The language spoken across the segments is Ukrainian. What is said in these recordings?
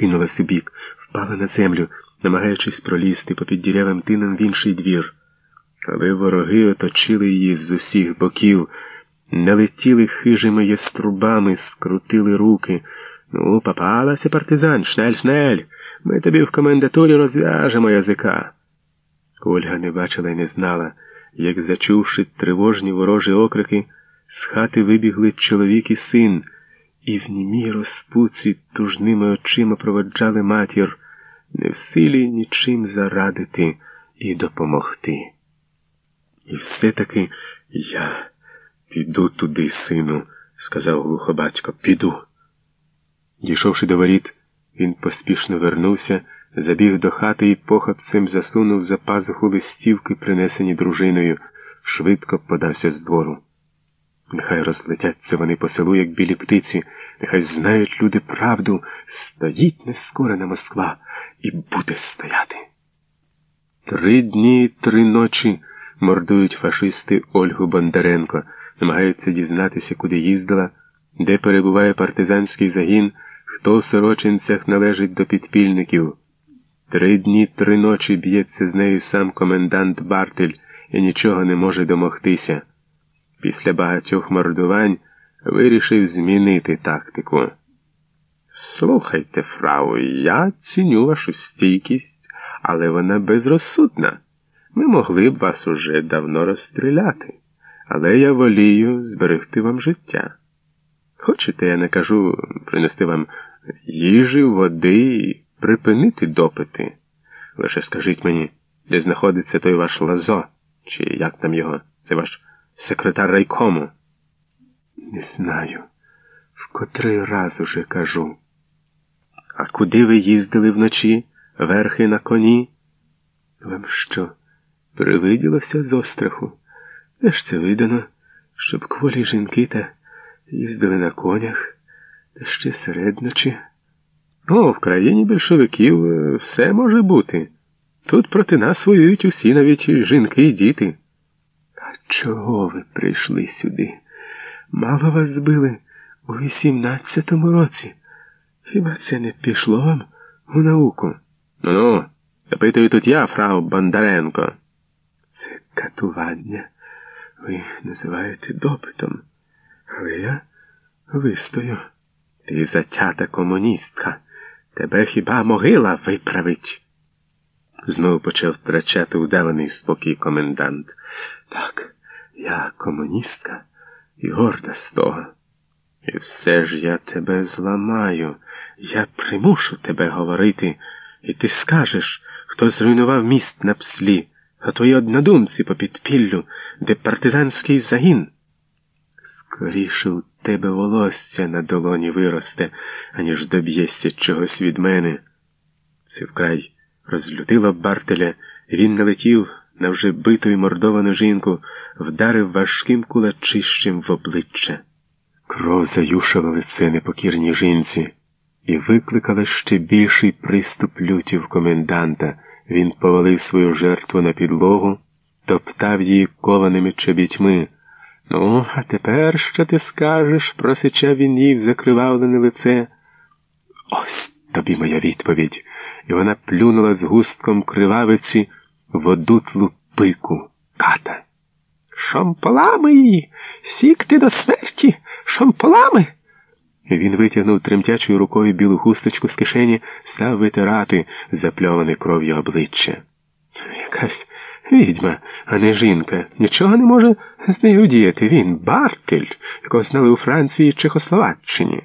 кинулась у бік, впала на землю, намагаючись пролізти попід дірявим тином в інший двір. Але вороги оточили її з усіх боків, налетіли хижими яструбами, скрутили руки. Ну, попалася партизан, schnell, schnell. Ми тобі в комендатурі розв'яжемо язика. Ольга не бачила і не знала, як, зачувши тривожні ворожі окрики, з хати вибігли чоловік і син, і в німій розпуці тужними очима проводжали матір, не в силі нічим зарадити і допомогти. І все-таки я піду туди, сину, сказав глухо батько, піду. Дійшовши до воріт, він поспішно вернувся, забіг до хати і похапцем засунув за пазуху листівки, принесені дружиною, швидко подався з двору. Нехай розлетяться вони по селу, як білі птиці, нехай знають люди правду, стоїть нескорена Москва і буде стояти. Три дні, три ночі мордують фашисти Ольгу Бондаренко, намагаються дізнатися, куди їздила, де перебуває партизанський загін, хто в сорочинцях належить до підпільників. Три дні, три ночі б'ється з нею сам комендант Бартель і нічого не може домогтися. Після багатьох мордувань вирішив змінити тактику. Слухайте, фрау, я ціню вашу стійкість, але вона безрозсудна. Ми могли б вас уже давно розстріляти, але я волію зберегти вам життя. Хочете, я накажу принести вам їжі, води і припинити допити. Лише скажіть мені, де знаходиться той ваш лазо, чи як там його, це ваш секретар райкому? Не знаю, в котрий раз уже кажу. А куди ви їздили вночі, верхи на коні? Вам що? Привиділося з остраху. Де ж це видано, щоб кволі жінки та їздили на конях, та ще серед ночі. О, в країні більшовиків е, все може бути. Тут проти нас воюють усі, навіть жінки і діти. Чого ви прийшли сюди? Мало вас збили у вісімнадцятому році. Хіба це не пішло вам у науку? Ну ну, запитую тут я, фрау Бондаренко. Це катування. Ви називаєте допитом. Але я вистою. Ти затята комуністка. Тебе хіба могила виправить? Знову почав втрачати удаваний спокій комендант. Так, я комуністка і горда з того. І все ж я тебе зламаю, я примушу тебе говорити, і ти скажеш, хто зруйнував міст на пслі, а твої однодумці по підпіллю, де партизанський загін. Скоріше у тебе волосся на долоні виросте, аніж доб'єшся чогось від мене. Це вкрай розлютило Бартеля, і він налетів на вже биту і мордовану жінку, вдарив важким кулачищем в обличчя. Кров заюшила лице непокірній жінці і викликала ще більший приступ люті в коменданта. Він повалив свою жертву на підлогу, топтав її кованими чобітьми. Ну, а тепер що ти скажеш? просичав він їй закривавлене лице. Ось тобі моя відповідь. І вона плюнула з густком кривавиці в одутлу пику ката. Шомполами її, сікти до смерті, шомполами. Він витягнув тремтячою рукою білу хусточку з кишені, став витирати запльоване кров'ю обличчя. Якась відьма, а не жінка, нічого не може з нею діяти. Він Бартель, якого знали у Франції і Чехословаччині.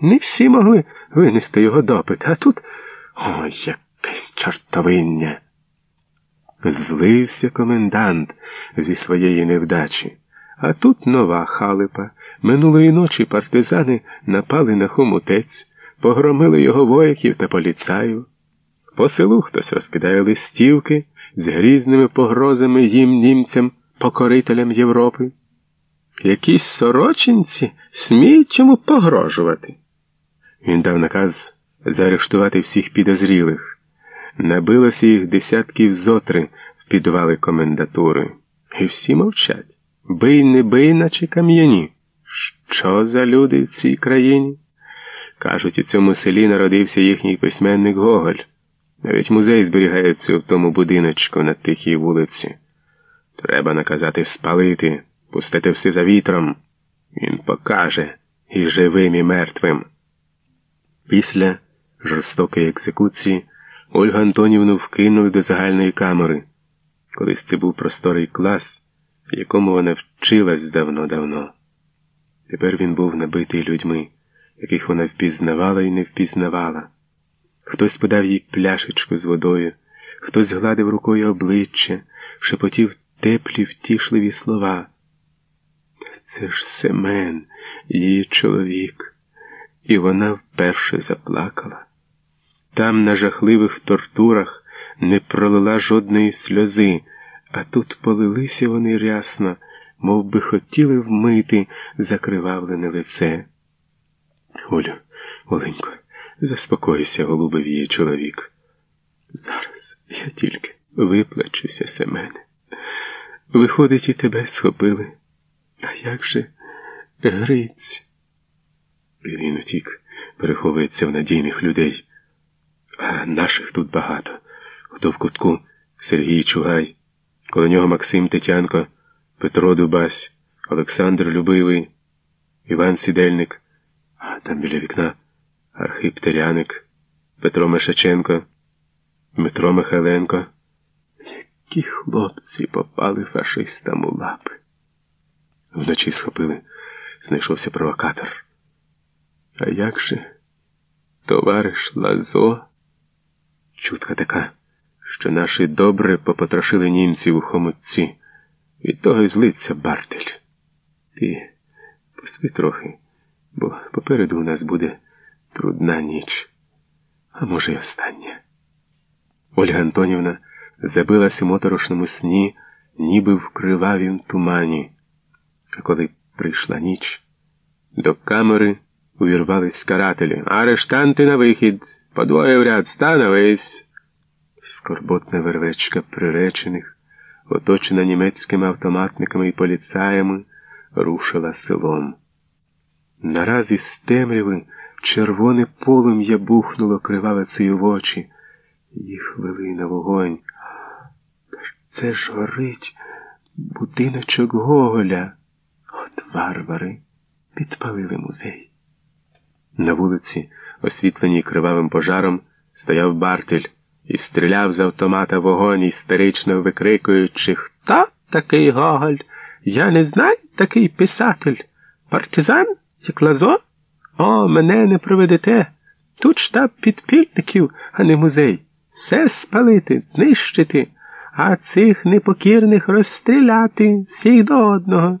Не всі могли винести його допит, а тут ой, якесь чортовиння. Злився комендант зі своєї невдачі, а тут нова халипа. Минулої ночі партизани напали на хомутець, погромили його вояків та поліцаю. По селу хтось розкидає листівки з грізними погрозами їм німцям, покорителям Європи. Якісь сорочинці сміють йому погрожувати. Він дав наказ заарештувати всіх підозрілих. Набилося їх десятків зотри в підвали комендатури. І всі мовчать. Бий, не бий, наче кам'яні. Що за люди в цій країні? Кажуть, у цьому селі народився їхній письменник Гоголь. Навіть музей зберігається в тому будиночку на тихій вулиці. Треба наказати спалити, пустити все за вітром. Він покаже і живим, і мертвим. Після жорстокої екзекуції Ольгу Антонівну вкинули до загальної камери. Колись це був просторий клас, якому вона вчилась давно-давно. Тепер він був набитий людьми, яких вона впізнавала і не впізнавала. Хтось подав їй пляшечку з водою, хтось гладив рукою обличчя, шепотів теплі, втішливі слова. Це ж Семен, її чоловік, і вона вперше заплакала. Там, на жахливих тортурах, не пролила жодної сльози, а тут полилися вони рясно, мов би хотіли вмити закривавлене лице. Олю, Оленько, заспокойся, голубив її чоловік. Зараз я тільки виплачуся, Семене. Виходить, і тебе схопили. А як же Гриць? Він утік, переховується в надійних людей. А наших тут багато. Хто в кутку Сергій Чугай, коло нього Максим Тетянко, Петро Дубась, Олександр Любивий, Іван Сідельник, а там біля вікна Архип Теряник, Петро Мишаченко, Дмитро Михайленко. Які хлопці попали фашистам у лапи. Вночі схопили, знайшовся провокатор. А як же товариш Лазо? Чутка така, що наші добре попотрошили німців у хомутці. Від того й злиться Бартель. Ти поспи трохи, бо попереду у нас буде трудна ніч, а може, й остання. Ольга Антонівна забилась у моторошному сні, ніби в кривавім тумані. А коли прийшла ніч, до камери увірвались карателі. Арештанти на вихід, по двоє в ряд становись. Скорботна вервечка приречених, оточена німецькими автоматниками і поліцаями, рушила селом. Нараз із темряви червоне полум'я бухнуло кривавицею в очі. Їх вели на вогонь. Це ж горить будиночок Гоголя. От варвари підпалили музей. На вулиці, освітленій кривавим пожаром, стояв Бартель і стріляв з автомата вогонь, істерично викрикуючи Хто такий Гоголь? Я не знаю такий писатель. Партизан? Як лазо? О, мене не проведете. Тут штаб підпільників, а не музей. Все спалити, знищити, а цих непокірних розстріляти всіх до одного.